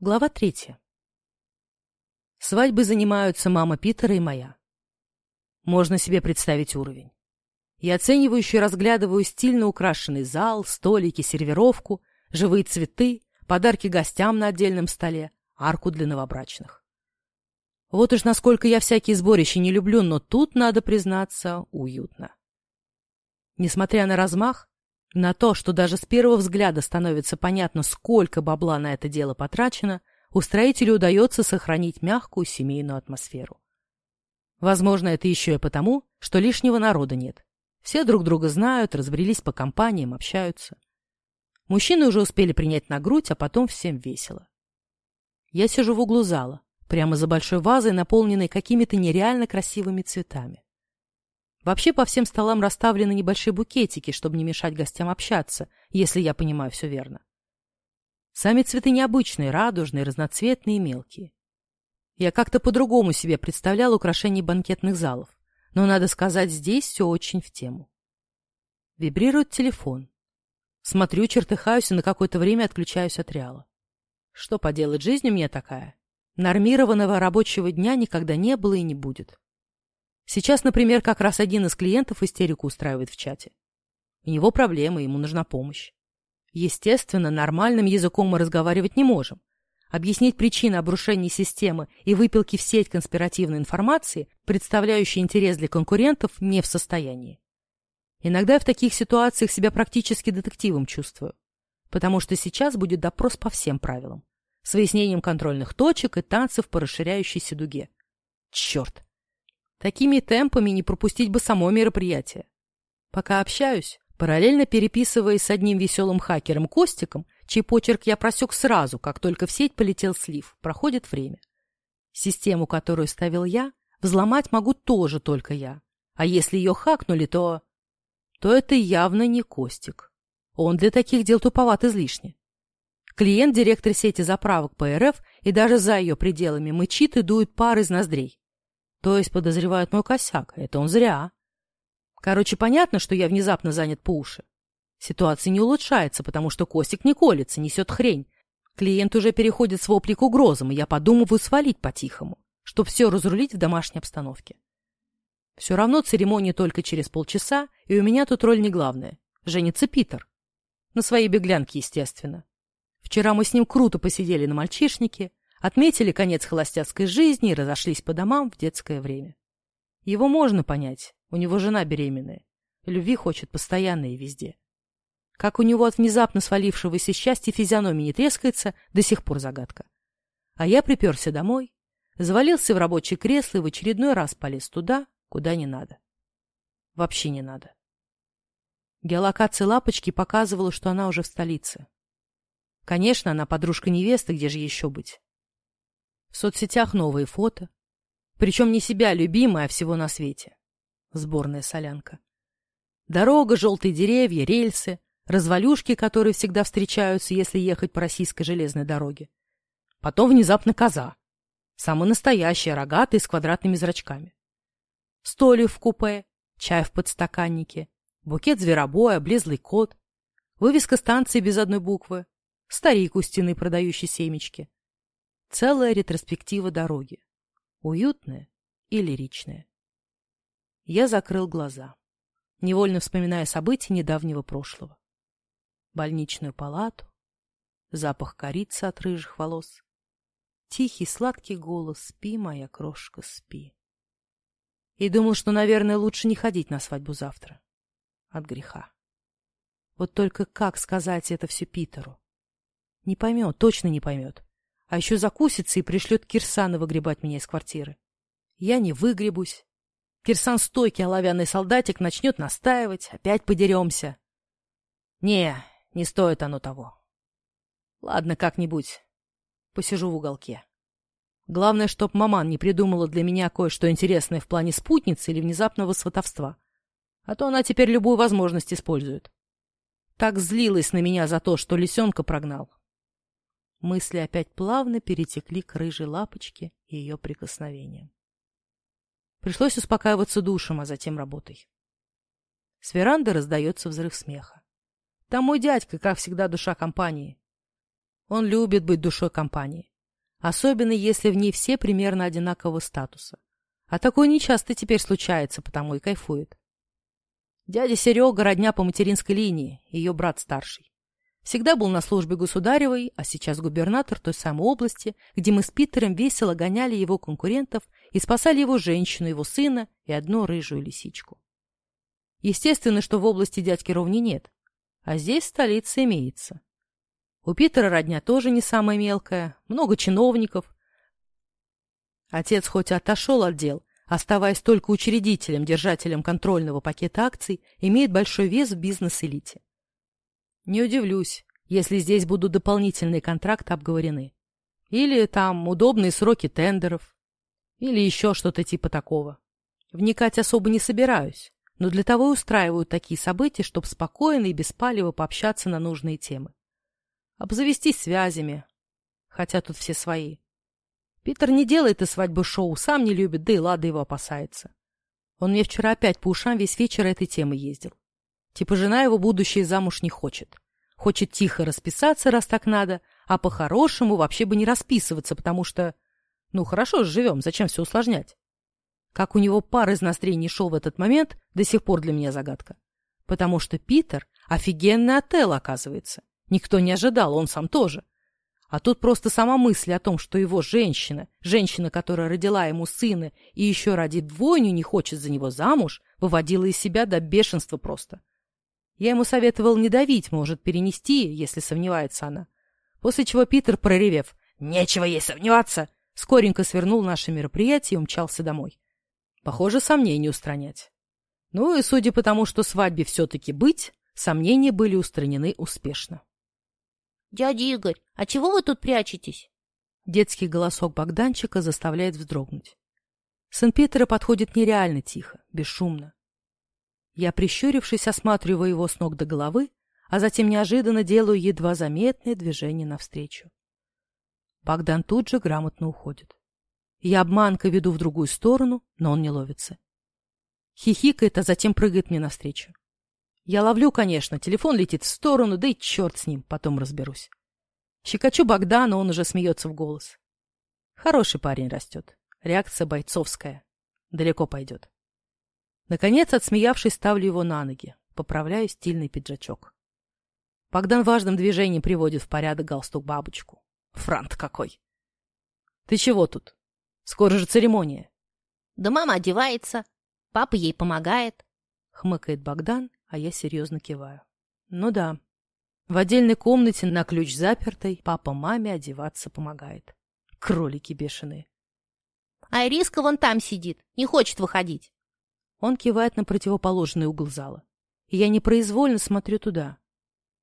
Глава третья. Свадьбы занимаются мама Питера и моя. Можно себе представить уровень. Я оценивающе разглядываю стильно украшенный зал, столики, сервировку, живые цветы, подарки гостям на отдельном столе, арку для новобрачных. Вот уж насколько я всякие сборища не люблю, но тут, надо признаться, уютно. Несмотря на размах, на то, что даже с первого взгляда становится понятно, сколько бабла на это дело потрачено, устроителю удается сохранить мягкую семейную атмосферу. Возможно, это еще и потому, что лишнего народа нет. Все друг друга знают, разбрелись по компаниям, общаются. Мужчины уже успели принять на грудь, а потом всем весело. Я сижу в углу зала, прямо за большой вазой, наполненной какими-то нереально красивыми цветами. Вообще по всем столам расставлены небольшие букетики, чтобы не мешать гостям общаться, если я понимаю все верно. Сами цветы необычные, радужные, разноцветные и мелкие. Я как-то по-другому себе представлял украшение банкетных залов, но, надо сказать, здесь все очень в тему. Вибрирует телефон. Смотрю, чертыхаюсь и на какое-то время отключаюсь от реала. Что поделать, жизнь у меня такая. Нормированного рабочего дня никогда не было и не будет. Сейчас, например, как раз один из клиентов истерику устраивает в чате. У него проблемы, ему нужна помощь. Естественно, нормальным языком мы разговаривать не можем. Объяснить причины обрушения системы и выпилки в сеть конспиративной информации, представляющей интерес для конкурентов, не в состоянии. Иногда я в таких ситуациях себя практически детективом чувствую, потому что сейчас будет допрос по всем правилам, с выяснением контрольных точек и танцев по расширяющейся дуге. Черт! Такими темпами не пропустить бы само мероприятие. Пока общаюсь, параллельно переписываясь с одним веселым хакером Костиком, чей почерк я просек сразу, как только в сеть полетел слив, проходит время. Систему, которую ставил я, взломать могу тоже только я. А если ее хакнули, то... То это явно не Костик. Он для таких дел туповат излишне. Клиент, директор сети заправок ПРФ и даже за ее пределами мычит и дует пар из ноздрей. То есть подозревают мой косяк. Это он зря. Короче, понятно, что я внезапно занят по уши. Ситуация не улучшается, потому что Костик не колется, несет хрень. Клиент уже переходит с вопли к угрозам, и я подумываю свалить по-тихому, чтобы все разрулить в домашней обстановке. Все равно церемония только через полчаса, и у меня тут роль не главная. Женится Питер. На своей беглянке, естественно. Вчера мы с ним круто посидели на мальчишнике, Отметили конец холостяцкой жизни и разошлись по домам в детское время. Его можно понять, у него жена беременная. Любви хочет постоянно и везде. Как у него от внезапно свалившегося счастья физиономии не трескается, до сих пор загадка. А я приперся домой, завалился в рабочее кресло и в очередной раз полез туда, куда не надо. Вообще не надо. Геолокация лапочки показывала, что она уже в столице. Конечно, она подружка невесты, где же еще быть? В соцсетях новые фото. Причем не себя любимая, а всего на свете. Сборная солянка. Дорога, желтые деревья, рельсы, развалюшки, которые всегда встречаются, если ехать по российской железной дороге. Потом внезапно коза. Самый настоящий, рогатый, с квадратными зрачками. Столик в купе, чай в подстаканнике, букет зверобоя, облезлый кот, вывеска станции без одной буквы, старик у стены, продающий семечки, Целая ретроспектива дороги. Уютная и лиричная. Я закрыл глаза, невольно вспоминая события недавнего прошлого. Больничную палату, запах корицы от рыжих волос, тихий сладкий голос «Спи, моя крошка, спи». И думал, что, наверное, лучше не ходить на свадьбу завтра. От греха. Вот только как сказать это все Питеру? Не поймет, точно не поймет. А еще закусится и пришлет Кирсана выгребать меня из квартиры. Я не выгребусь. Кирсан стойкий оловянный солдатик начнет настаивать, опять подеремся. Не, не стоит оно того. Ладно, как-нибудь. Посижу в уголке. Главное, чтоб маман не придумала для меня кое-что интересное в плане спутницы или внезапного сватовства. А то она теперь любую возможность использует. Так злилась на меня за то, что лисенка прогнал. Мысли опять плавно перетекли к рыжей лапочке и ее прикосновениям. Пришлось успокаиваться душем, а затем работой. С веранды раздается взрыв смеха. Там мой дядька, как всегда, душа компании. Он любит быть душой компании. особенно если в ней все примерно одинакового статуса. А такое нечасто теперь случается, потому и кайфует. Дядя Серега родня по материнской линии, ее брат старший. Всегда был на службе государевой, а сейчас губернатор той самой области, где мы с Питером весело гоняли его конкурентов и спасали его женщину, его сына и одну рыжую лисичку. Естественно, что в области дядьки ровни нет, а здесь столица имеется. У Питера родня тоже не самая мелкая, много чиновников. Отец хоть и отошел от дел, оставаясь только учредителем, держателем контрольного пакета акций, имеет большой вес в бизнес-элите. Не удивлюсь, если здесь будут дополнительные контракты обговорены. Или там удобные сроки тендеров. Или еще что-то типа такого. Вникать особо не собираюсь, но для того и устраивают такие события, чтобы спокойно и без палева пообщаться на нужные темы. Обзавестись связями. Хотя тут все свои. Питер не делает из свадьбы шоу, сам не любит, да и Лада его опасается. Он мне вчера опять по ушам весь вечер этой темы ездил. Типа жена его будущее замуж не хочет. Хочет тихо расписаться, раз так надо, а по-хорошему вообще бы не расписываться, потому что... Ну, хорошо живем, зачем все усложнять? Как у него пар из ноздрей не шел в этот момент, до сих пор для меня загадка. Потому что Питер — офигенный отель, оказывается. Никто не ожидал, он сам тоже. А тут просто сама мысль о том, что его женщина, женщина, которая родила ему сына и еще ради двойню не хочет за него замуж, выводила из себя до бешенства просто. Я ему советовал не давить, может, перенести, если сомневается она. После чего Питер, проревев «Нечего ей сомневаться!», скоренько свернул наше мероприятие и умчался домой. Похоже, сомнений устранять. Ну и судя по тому, что свадьбе все-таки быть, сомнения были устранены успешно. — Дядя Игорь, а чего вы тут прячетесь? Детский голосок Богданчика заставляет вздрогнуть. Сын Питера подходит нереально тихо, бесшумно. Я, прищурившись, осматриваю его с ног до головы, а затем неожиданно делаю едва заметное движение навстречу. Богдан тут же грамотно уходит. Я обманкой веду в другую сторону, но он не ловится. Хихикает, а затем прыгает мне навстречу. Я ловлю, конечно, телефон летит в сторону, да и черт с ним, потом разберусь. Щекочу Богдана, он уже смеется в голос. Хороший парень растет. Реакция бойцовская. Далеко пойдет. Наконец, отсмеявшись, ставлю его на ноги. Поправляю стильный пиджачок. Богдан важным движением приводит в порядок галстук-бабочку. Франт какой! Ты чего тут? Скоро же церемония. Да мама одевается. Папа ей помогает. Хмыкает Богдан, а я серьезно киваю. Ну да. В отдельной комнате на ключ запертой папа маме одеваться помогает. Кролики бешеные. А Ириска вон там сидит, не хочет выходить. Он кивает на противоположный угол зала. Я непроизвольно смотрю туда.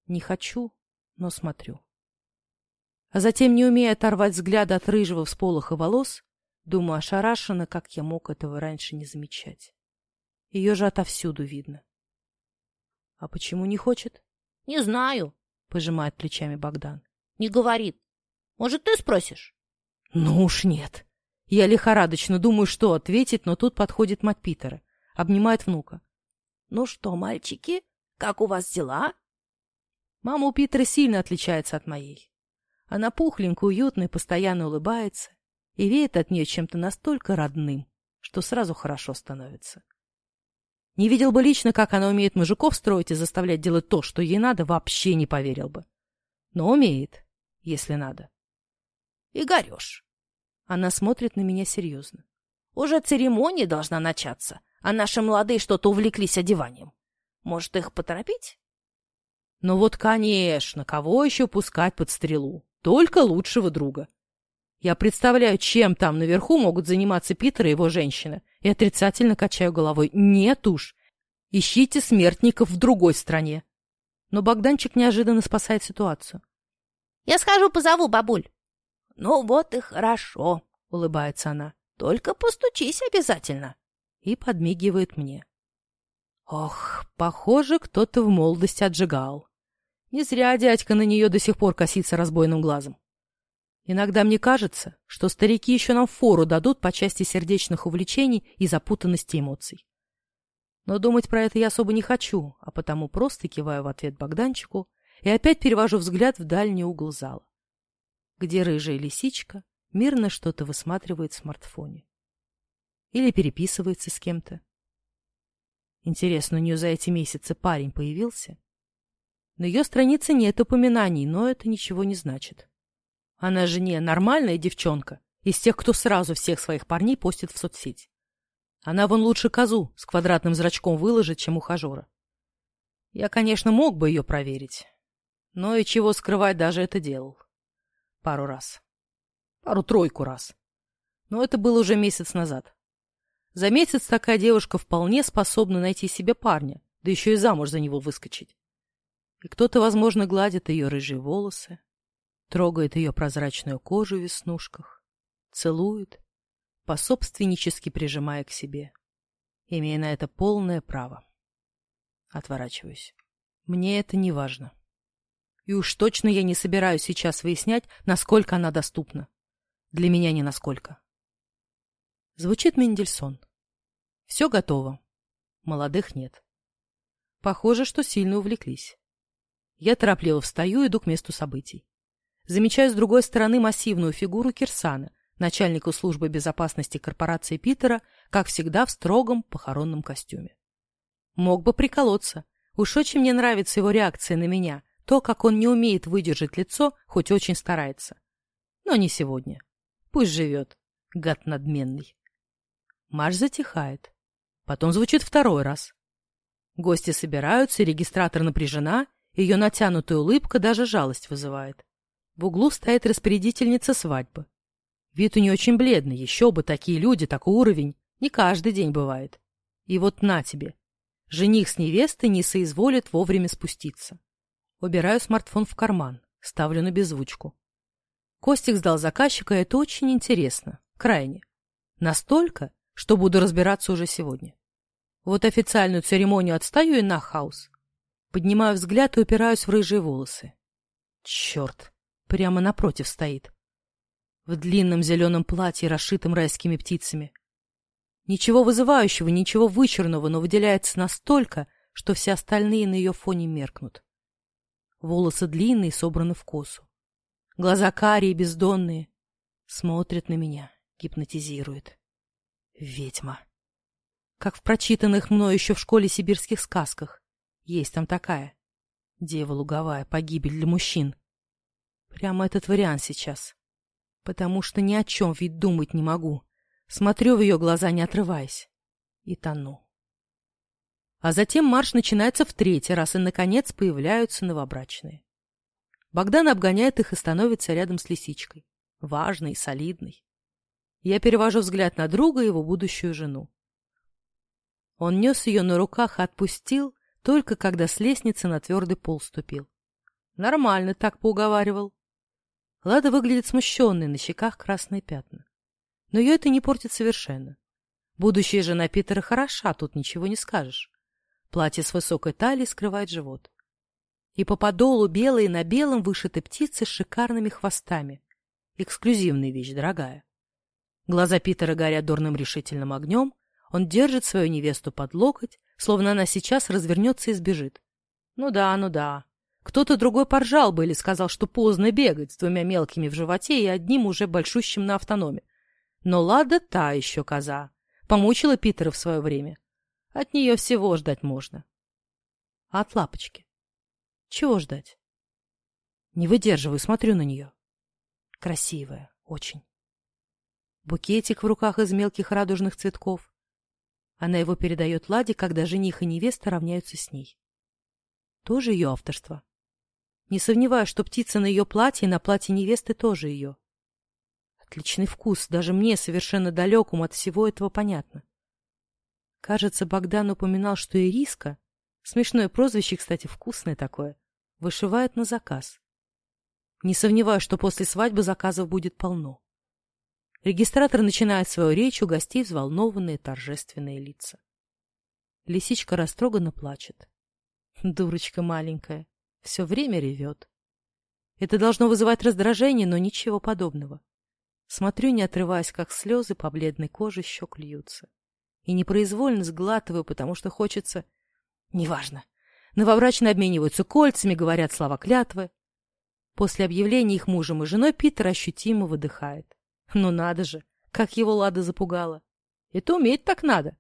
Не хочу, но смотрю. А затем, не умея оторвать взгляда от рыжего всполоха волос, думаю ошарашенно, как я мог этого раньше не замечать. Ее же отовсюду видно. — А почему не хочет? — Не знаю, — пожимает плечами Богдан. — Не говорит. Может, ты спросишь? — Ну уж нет. Я лихорадочно думаю, что ответить, но тут подходит мать Питера обнимает внука. — Ну что, мальчики, как у вас дела? Мама у Питера сильно отличается от моей. Она пухленькая, уютная, постоянно улыбается, и веет от нее чем-то настолько родным, что сразу хорошо становится. Не видел бы лично, как она умеет мужиков строить и заставлять делать то, что ей надо, вообще не поверил бы. Но умеет, если надо. — Игореш. Она смотрит на меня серьезно. — Уже церемония должна начаться а наши молодые что-то увлеклись одеванием. Может, их поторопить? Ну вот, конечно, кого еще пускать под стрелу? Только лучшего друга. Я представляю, чем там наверху могут заниматься Питер и его женщина, и отрицательно качаю головой. Нет уж, ищите смертников в другой стране. Но Богданчик неожиданно спасает ситуацию. — Я схожу позову бабуль. — Ну вот и хорошо, — улыбается она. — Только постучись обязательно и подмигивает мне. Ох, похоже, кто-то в молодости отжигал. Не зря дядька на нее до сих пор косится разбойным глазом. Иногда мне кажется, что старики еще нам фору дадут по части сердечных увлечений и запутанности эмоций. Но думать про это я особо не хочу, а потому просто киваю в ответ Богданчику и опять перевожу взгляд в дальний угол зала, где рыжая лисичка мирно что-то высматривает в смартфоне. Или переписывается с кем-то. Интересно, у нее за эти месяцы парень появился? На ее странице нет упоминаний, но это ничего не значит. Она же не нормальная девчонка, из тех, кто сразу всех своих парней постит в соцсети. Она вон лучше козу с квадратным зрачком выложит, чем ухажера. Я, конечно, мог бы ее проверить, но и чего скрывать даже это делал. Пару раз. Пару-тройку раз. Но это было уже месяц назад. За месяц такая девушка вполне способна найти себе парня, да еще и замуж за него выскочить. И кто-то, возможно, гладит ее рыжие волосы, трогает ее прозрачную кожу в веснушках, целует, пособственнически прижимая к себе, имея на это полное право. Отворачиваюсь. Мне это не важно. И уж точно я не собираюсь сейчас выяснять, насколько она доступна. Для меня не насколько. Звучит Мендельсон. Все готово. Молодых нет. Похоже, что сильно увлеклись. Я торопливо встаю и иду к месту событий. Замечаю с другой стороны массивную фигуру Кирсана, начальника службы безопасности корпорации Питера, как всегда в строгом похоронном костюме. Мог бы приколоться. Уж очень мне нравится его реакция на меня, то, как он не умеет выдержать лицо, хоть очень старается. Но не сегодня. Пусть живет, гад надменный. Марш затихает. Потом звучит второй раз. Гости собираются, регистратор напряжена, ее натянутая улыбка даже жалость вызывает. В углу стоит распорядительница свадьбы. Вид у нее очень бледный, еще бы такие люди, такой уровень. Не каждый день бывает. И вот на тебе. Жених с невестой не соизволит вовремя спуститься. Убираю смартфон в карман, ставлю на беззвучку. Костик сдал заказчика, это очень интересно. Крайне. Настолько, что буду разбираться уже сегодня. Вот официальную церемонию отстаю и на хаус. Поднимаю взгляд и упираюсь в рыжие волосы. Черт, прямо напротив стоит. В длинном зеленом платье, расшитом райскими птицами. Ничего вызывающего, ничего вычурного, но выделяется настолько, что все остальные на ее фоне меркнут. Волосы длинные, собраны в косу. Глаза карие, бездонные. Смотрят на меня, гипнотизирует. Ведьма. Как в прочитанных мной еще в школе сибирских сказках. Есть там такая. Дева луговая, погибель для мужчин. Прямо этот вариант сейчас. Потому что ни о чем ведь думать не могу. Смотрю в ее глаза, не отрываясь. И тону. А затем марш начинается в третий раз, и, наконец, появляются новобрачные. Богдан обгоняет их и становится рядом с лисичкой. Важный, солидный. Я перевожу взгляд на друга и его будущую жену. Он нес ее на руках и отпустил, только когда с лестницы на твердый пол ступил. Нормально так поуговаривал. Лада выглядит смущенной, на щеках красные пятна. Но ее это не портит совершенно. Будущая жена Питера хороша, тут ничего не скажешь. Платье с высокой талией скрывает живот. И по подолу белые на белом вышиты птицы с шикарными хвостами. Эксклюзивная вещь, дорогая. Глаза Питера горят дурным решительным огнем. Он держит свою невесту под локоть, словно она сейчас развернется и сбежит. Ну да, ну да. Кто-то другой поржал бы или сказал, что поздно бегать с двумя мелкими в животе и одним уже большущим на автономе. Но Лада та еще коза. Помучила Питера в свое время. От нее всего ждать можно. А от лапочки? Чего ждать? Не выдерживаю, смотрю на нее. Красивая, очень. Букетик в руках из мелких радужных цветков. Она его передает Ладе, когда жених и невеста равняются с ней. Тоже ее авторство. Не сомневаюсь, что птица на ее платье и на платье невесты тоже ее. Отличный вкус, даже мне, совершенно далекому от всего этого, понятно. Кажется, Богдан упоминал, что Ириска, смешное прозвище, кстати, вкусное такое, вышивает на заказ. Не сомневаюсь, что после свадьбы заказов будет полно. Регистратор начинает свою речь, у гостей взволнованные торжественные лица. Лисичка растроганно плачет. Дурочка маленькая, все время ревет. Это должно вызывать раздражение, но ничего подобного. Смотрю, не отрываясь, как слезы по бледной коже щек льются. И непроизвольно сглатываю, потому что хочется... Неважно. Новобрачные обмениваются кольцами, говорят слова клятвы. После объявления их мужем и женой Питер ощутимо выдыхает. Ну надо же, как его Лада запугала. Это уметь так надо.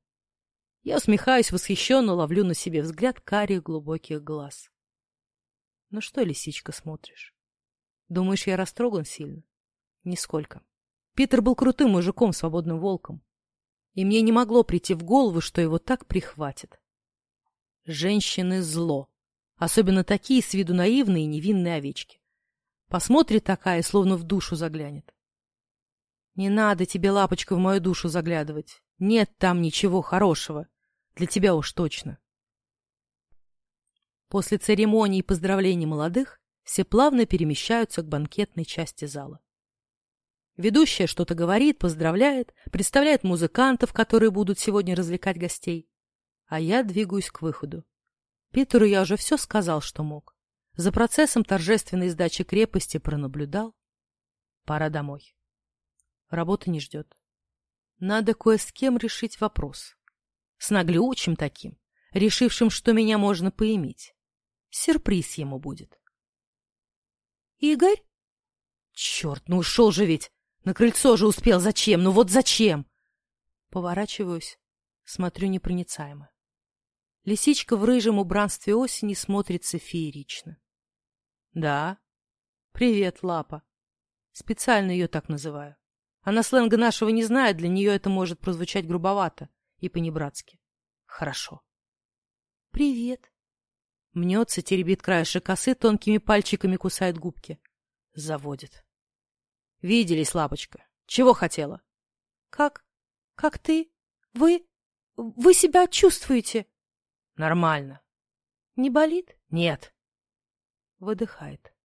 Я усмехаюсь, восхищенно ловлю на себе взгляд карих глубоких глаз. Ну что, лисичка, смотришь? Думаешь, я растроган сильно? Нисколько. Питер был крутым мужиком, свободным волком. И мне не могло прийти в голову, что его так прихватит. Женщины — зло. Особенно такие с виду наивные и невинные овечки. Посмотрит такая, словно в душу заглянет. Не надо тебе, лапочка, в мою душу заглядывать. Нет там ничего хорошего. Для тебя уж точно. После церемонии поздравлений молодых все плавно перемещаются к банкетной части зала. Ведущая что-то говорит, поздравляет, представляет музыкантов, которые будут сегодня развлекать гостей. А я двигаюсь к выходу. Питеру я уже все сказал, что мог. За процессом торжественной сдачи крепости пронаблюдал. Пора домой. Работа не ждет. Надо кое с кем решить вопрос. С наглючим таким, решившим, что меня можно поиметь. Сюрприз ему будет. «Игорь?» «Черт, ну ушел же ведь! На крыльцо же успел! Зачем? Ну вот зачем?» Поворачиваюсь, смотрю непроницаемо. Лисичка в рыжем убранстве осени смотрится феерично. «Да. Привет, Лапа. Специально ее так называю. Она сленга нашего не знает, для нее это может прозвучать грубовато и по-небратски. Хорошо. «Привет», Мнется, теребит краешек косы, тонкими пальчиками кусает губки. Заводит. Виделись, лапочка. Чего хотела? Как? Как ты? Вы? Вы себя чувствуете? Нормально. Не болит? Нет. Выдыхает.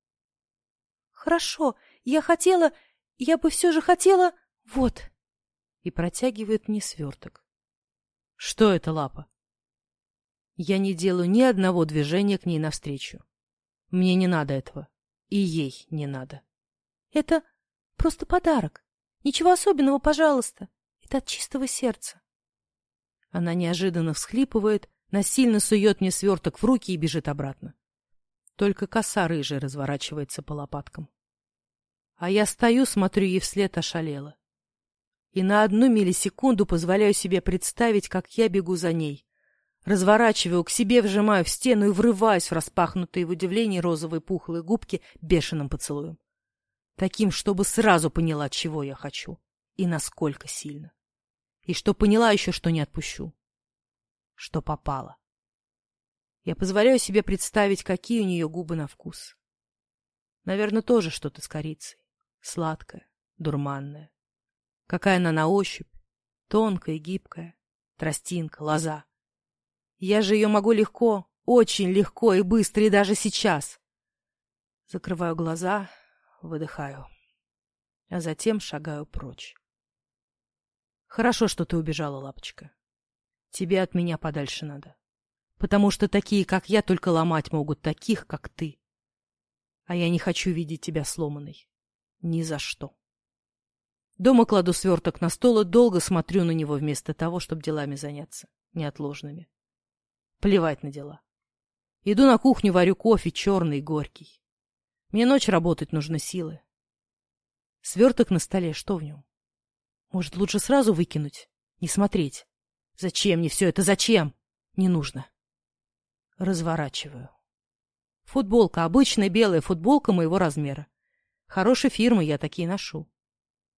Хорошо. Я хотела... Я бы все же хотела... Вот. И протягивает мне сверток. Что это, лапа? Я не делаю ни одного движения к ней навстречу. Мне не надо этого. И ей не надо. Это просто подарок. Ничего особенного, пожалуйста. Это от чистого сердца. Она неожиданно всхлипывает, насильно сует мне сверток в руки и бежит обратно. Только коса рыжая разворачивается по лопаткам. А я стою, смотрю ей вслед ошалела. И на одну миллисекунду позволяю себе представить, как я бегу за ней, Разворачиваю, к себе вжимаю в стену и врываюсь в распахнутые в удивлении розовые пухлые губки бешеным поцелуем. Таким, чтобы сразу поняла, чего я хочу и насколько сильно. И что поняла еще, что не отпущу. Что попало. Я позволяю себе представить, какие у нее губы на вкус. Наверное, тоже что-то с корицей. Сладкое, дурманное. Какая она на ощупь. Тонкая, гибкая. Тростинка, лоза. Я же ее могу легко, очень легко и быстро, и даже сейчас. Закрываю глаза, выдыхаю, а затем шагаю прочь. Хорошо, что ты убежала, лапочка. Тебе от меня подальше надо. Потому что такие, как я, только ломать могут таких, как ты. А я не хочу видеть тебя сломанной. Ни за что. Дома кладу сверток на стол и долго смотрю на него вместо того, чтобы делами заняться, неотложными. Плевать на дела. Иду на кухню, варю кофе, черный, горький. Мне ночь работать нужны силы. Сверток на столе, что в нем? Может, лучше сразу выкинуть? Не смотреть? Зачем мне все это? Зачем? Не нужно. Разворачиваю. Футболка, обычная белая футболка моего размера. Хорошей фирмы я такие ношу.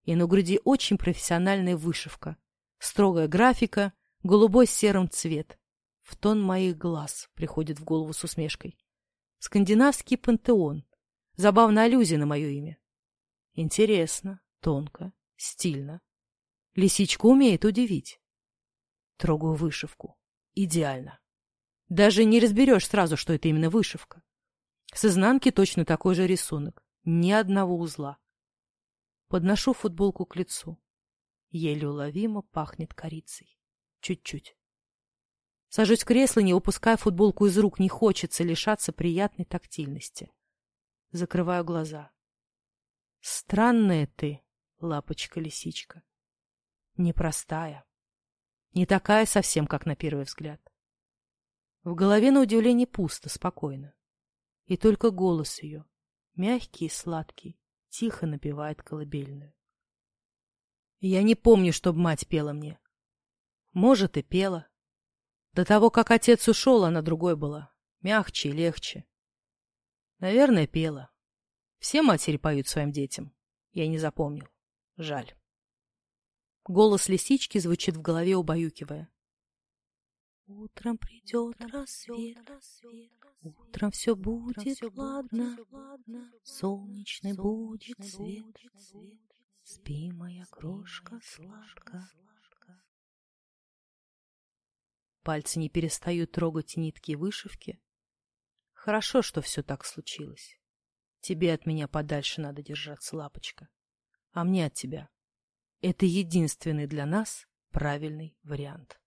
И на груди очень профессиональная вышивка. Строгая графика, голубой с серым цвет. В тон моих глаз приходит в голову с усмешкой. Скандинавский пантеон. Забавная аллюзия на мое имя. Интересно, тонко, стильно. Лисичка умеет удивить. Трогаю вышивку. Идеально. Даже не разберешь сразу, что это именно вышивка. С изнанки точно такой же рисунок. Ни одного узла. Подношу футболку к лицу. Еле уловимо пахнет корицей. Чуть-чуть. Сажусь в кресло, не упуская футболку из рук, не хочется лишаться приятной тактильности. Закрываю глаза. Странная ты, лапочка-лисичка. Непростая. Не такая совсем, как на первый взгляд. В голове на удивление пусто, спокойно. И только голос ее, мягкий и сладкий, тихо напевает колыбельную. Я не помню, чтобы мать пела мне. Может, и пела. До того, как отец ушел, она другой была. Мягче и легче. Наверное, пела. Все матери поют своим детям. Я не запомнил. Жаль. Голос лисички звучит в голове, убаюкивая. Утром придет рассвет, утром все будет ладно, солнечный будет свет. Спи, моя крошка, сладко. Пальцы не перестают трогать нитки вышивки. Хорошо, что все так случилось. Тебе от меня подальше надо держаться, лапочка. А мне от тебя. Это единственный для нас правильный вариант.